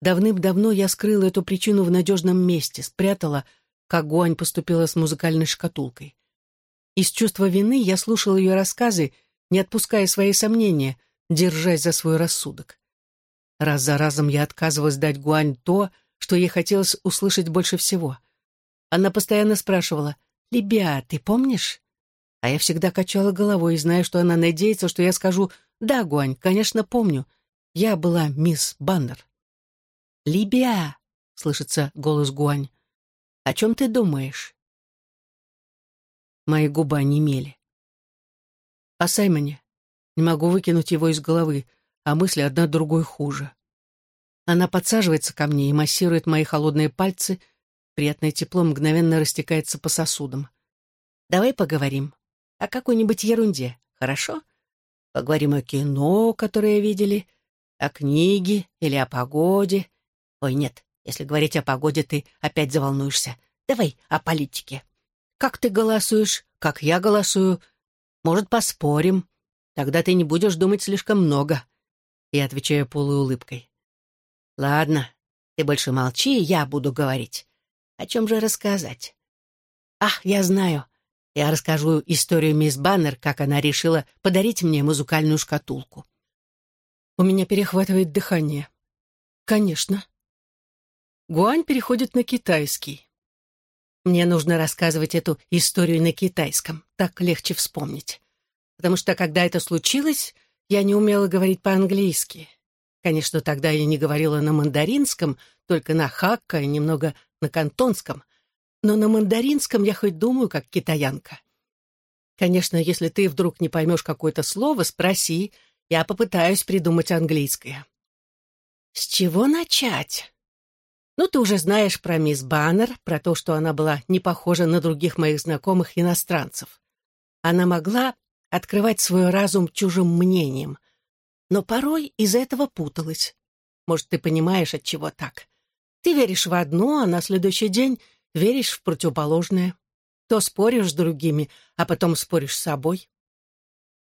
Давным-давно я скрыла эту причину в надежном месте, спрятала, как Гуань поступила с музыкальной шкатулкой. Из чувства вины я слушала ее рассказы, не отпуская свои сомнения, держась за свой рассудок. Раз за разом я отказывалась дать Гуань то, что ей хотелось услышать больше всего. Она постоянно спрашивала, «Лебя, ты помнишь?» А я всегда качала головой, зная, что она надеется, что я скажу, «Да, Гуань, конечно, помню. Я была мисс Баннер». «Либия!» — слышится голос Гуань. «О чем ты думаешь?» Мои губы онемели. О Саймоне. Не могу выкинуть его из головы, а мысли одна другой хуже. Она подсаживается ко мне и массирует мои холодные пальцы, приятное тепло мгновенно растекается по сосудам. «Давай поговорим о какой-нибудь ерунде, хорошо? Поговорим о кино, которое видели, о книге или о погоде, Ой, нет, если говорить о погоде, ты опять заволнуешься. Давай о политике. Как ты голосуешь, как я голосую. Может, поспорим. Тогда ты не будешь думать слишком много. Я отвечаю полуулыбкой. Ладно, ты больше молчи, я буду говорить. О чем же рассказать? Ах, я знаю. Я расскажу историю мисс Баннер, как она решила подарить мне музыкальную шкатулку. У меня перехватывает дыхание. Конечно. Гуань переходит на китайский. Мне нужно рассказывать эту историю на китайском, так легче вспомнить. Потому что, когда это случилось, я не умела говорить по-английски. Конечно, тогда я не говорила на мандаринском, только на хакка и немного на кантонском. Но на мандаринском я хоть думаю, как китаянка. Конечно, если ты вдруг не поймешь какое-то слово, спроси, я попытаюсь придумать английское. С чего начать? Ну, ты уже знаешь про мисс Баннер, про то, что она была не похожа на других моих знакомых иностранцев. Она могла открывать свой разум чужим мнением, но порой из-за этого путалась. Может, ты понимаешь, от чего так. Ты веришь в одно, а на следующий день веришь в противоположное. То споришь с другими, а потом споришь с собой.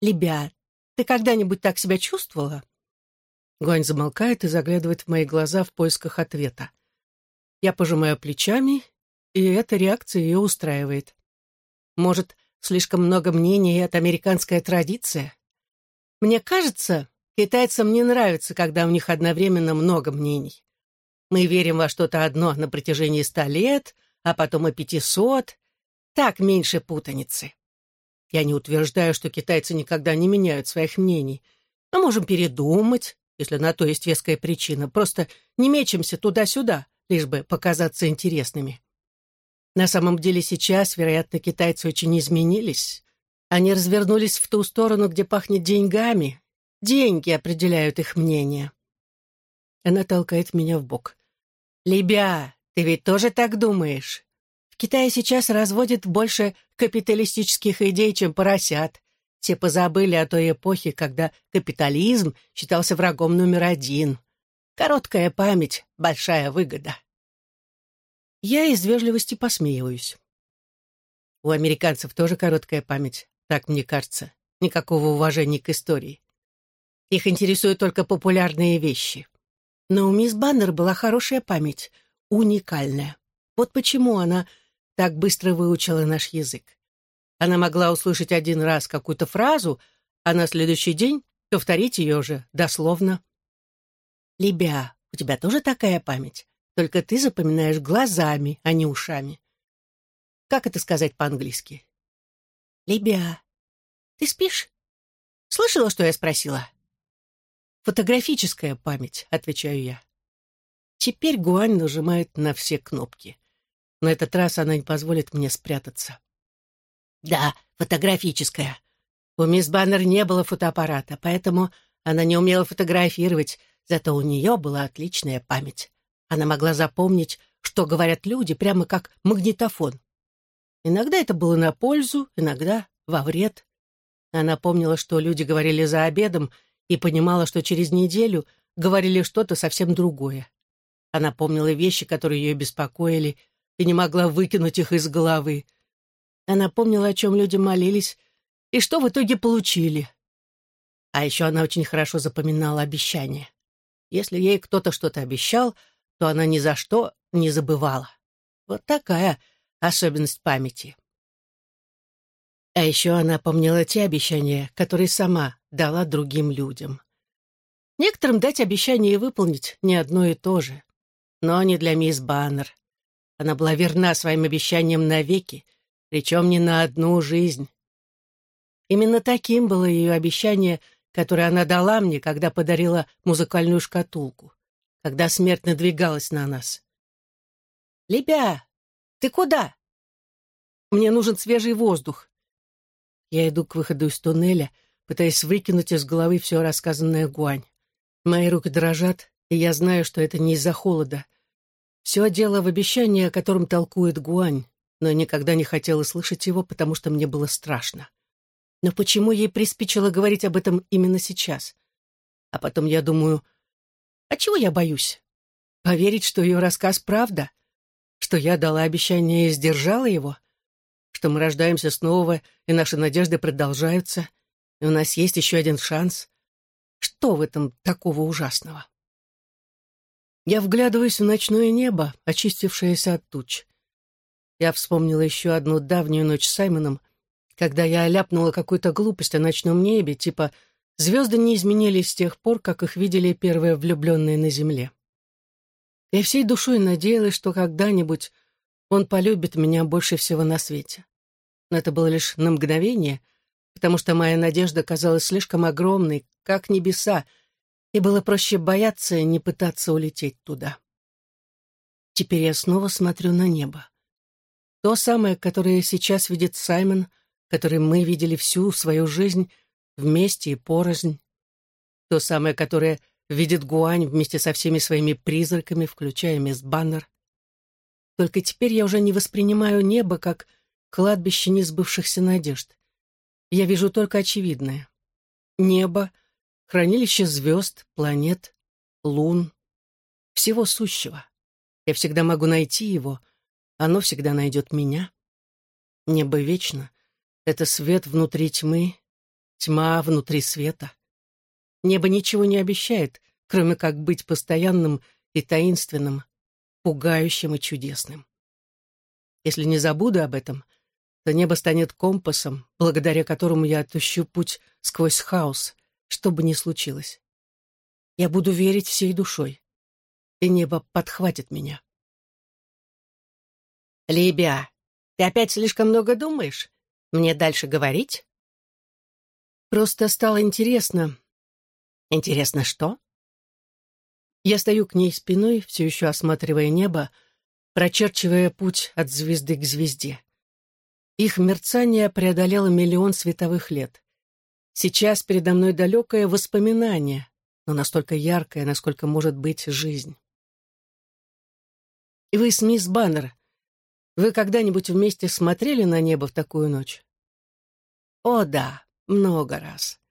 Лебя, ты когда-нибудь так себя чувствовала? Гуань замолкает и заглядывает в мои глаза в поисках ответа. Я пожимаю плечами, и эта реакция ее устраивает. Может, слишком много мнений — это американская традиция? Мне кажется, китайцам не нравится, когда у них одновременно много мнений. Мы верим во что-то одно на протяжении ста лет, а потом и пятисот. Так меньше путаницы. Я не утверждаю, что китайцы никогда не меняют своих мнений. Мы можем передумать, если на то есть веская причина. Просто не мечемся туда-сюда, лишь бы показаться интересными. На самом деле сейчас, вероятно, китайцы очень изменились. Они развернулись в ту сторону, где пахнет деньгами. Деньги определяют их мнение. Она толкает меня в бок. «Лебя, ты ведь тоже так думаешь? В Китае сейчас разводят больше капиталистических идей, чем поросят. Все позабыли о той эпохе, когда капитализм считался врагом номер один. Короткая память — большая выгода». Я из вежливости посмеиваюсь. У американцев тоже короткая память, так мне кажется. Никакого уважения к истории. Их интересуют только популярные вещи. Но у мисс Баннер была хорошая память, уникальная. Вот почему она так быстро выучила наш язык. Она могла услышать один раз какую-то фразу, а на следующий день повторить ее же дословно. «Лебя, у тебя тоже такая память? Только ты запоминаешь глазами, а не ушами. Как это сказать по-английски?» «Лебя, ты спишь? Слышала, что я спросила?» «Фотографическая память», — отвечаю я. Теперь Гуань нажимает на все кнопки. На этот раз она не позволит мне спрятаться. «Да, фотографическая. У мисс Баннер не было фотоаппарата, поэтому она не умела фотографировать, зато у нее была отличная память. Она могла запомнить, что говорят люди, прямо как магнитофон. Иногда это было на пользу, иногда во вред. Она помнила, что люди говорили за обедом, и понимала, что через неделю говорили что-то совсем другое. Она помнила вещи, которые ее беспокоили, и не могла выкинуть их из головы. Она помнила, о чем люди молились, и что в итоге получили. А еще она очень хорошо запоминала обещания. Если ей кто-то что-то обещал, то она ни за что не забывала. Вот такая особенность памяти. А еще она помнила те обещания, которые сама дала другим людям. Некоторым дать обещание и выполнить не одно и то же. Но не для мисс Баннер. Она была верна своим обещаниям навеки, причем не на одну жизнь. Именно таким было ее обещание, которое она дала мне, когда подарила музыкальную шкатулку, когда смерть надвигалась на нас. «Лебя, ты куда?» «Мне нужен свежий воздух», я иду к выходу из туннеля, пытаясь выкинуть из головы все рассказанное Гуань. Мои руки дрожат, и я знаю, что это не из-за холода. Все дело в обещании, о котором толкует Гуань, но никогда не хотела слышать его, потому что мне было страшно. Но почему ей приспичило говорить об этом именно сейчас? А потом я думаю, а чего я боюсь? Поверить, что ее рассказ правда? Что я дала обещание и сдержала его? что мы рождаемся снова, и наши надежды продолжаются, и у нас есть еще один шанс. Что в этом такого ужасного? Я вглядываюсь в ночное небо, очистившееся от туч. Я вспомнила еще одну давнюю ночь с Саймоном, когда я ляпнула какую-то глупость о ночном небе, типа «звезды не изменились с тех пор, как их видели первые влюбленные на земле». Я всей душой надеялась, что когда-нибудь он полюбит меня больше всего на свете. Но это было лишь на мгновение, потому что моя надежда казалась слишком огромной, как небеса, и было проще бояться и не пытаться улететь туда. Теперь я снова смотрю на небо. То самое, которое сейчас видит Саймон, которое мы видели всю свою жизнь вместе и порознь. То самое, которое видит Гуань вместе со всеми своими призраками, включая мисс Баннер. Только теперь я уже не воспринимаю небо как кладбище несбывшихся надежд. Я вижу только очевидное. Небо, хранилище звезд, планет, лун, всего сущего. Я всегда могу найти его, оно всегда найдет меня. Небо вечно — это свет внутри тьмы, тьма внутри света. Небо ничего не обещает, кроме как быть постоянным и таинственным, пугающим и чудесным. Если не забуду об этом, то небо станет компасом, благодаря которому я отыщу путь сквозь хаос, что бы ни случилось. Я буду верить всей душой, и небо подхватит меня. «Либия, ты опять слишком много думаешь? Мне дальше говорить?» Просто стало интересно. Интересно, что? Я стою к ней спиной, все еще осматривая небо, прочерчивая путь от звезды к звезде. Их мерцание преодолело миллион световых лет. Сейчас передо мной далекое воспоминание, но настолько яркое, насколько может быть жизнь. И вы с мисс Баннер, вы когда-нибудь вместе смотрели на небо в такую ночь? О, да, много раз.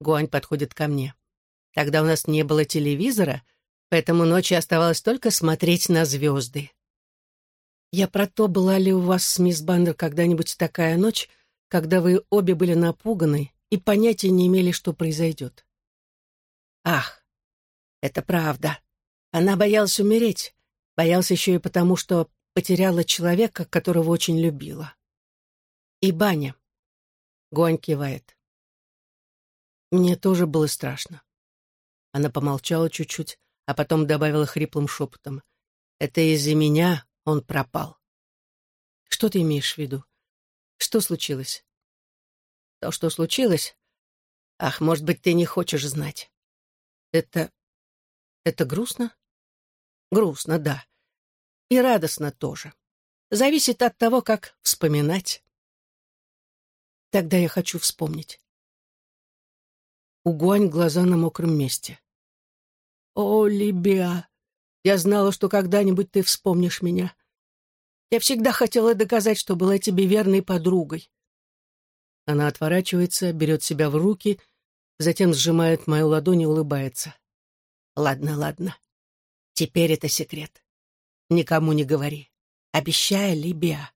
Гуань подходит ко мне. Тогда у нас не было телевизора, поэтому ночью оставалось только смотреть на звезды. Я про то, была ли у вас с мисс Бандер когда-нибудь такая ночь, когда вы обе были напуганы и понятия не имели, что произойдет. Ах, это правда. Она боялась умереть. Боялась еще и потому, что потеряла человека, которого очень любила. И баня. Гуань кивает. Мне тоже было страшно. Она помолчала чуть-чуть, а потом добавила хриплым шепотом. Это из-за меня он пропал. Что ты имеешь в виду? Что случилось? То, что случилось... Ах, может быть, ты не хочешь знать. Это... это грустно? Грустно, да. И радостно тоже. Зависит от того, как вспоминать. Тогда я хочу вспомнить. У Гуань глаза на мокром месте. «О, Либия, я знала, что когда-нибудь ты вспомнишь меня. Я всегда хотела доказать, что была тебе верной подругой». Она отворачивается, берет себя в руки, затем сжимает мою ладонь и улыбается. «Ладно, ладно. Теперь это секрет. Никому не говори. Обещай, Либия.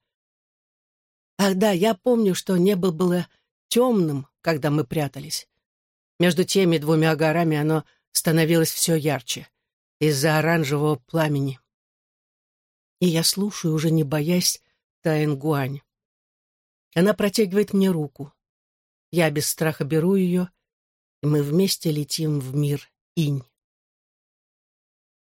Ах да, я помню, что небо было темным, когда мы прятались. Между теми двумя горами оно становилось все ярче из-за оранжевого пламени. И я слушаю, уже не боясь, Таэнгуань. Она протягивает мне руку. Я без страха беру ее, и мы вместе летим в мир инь.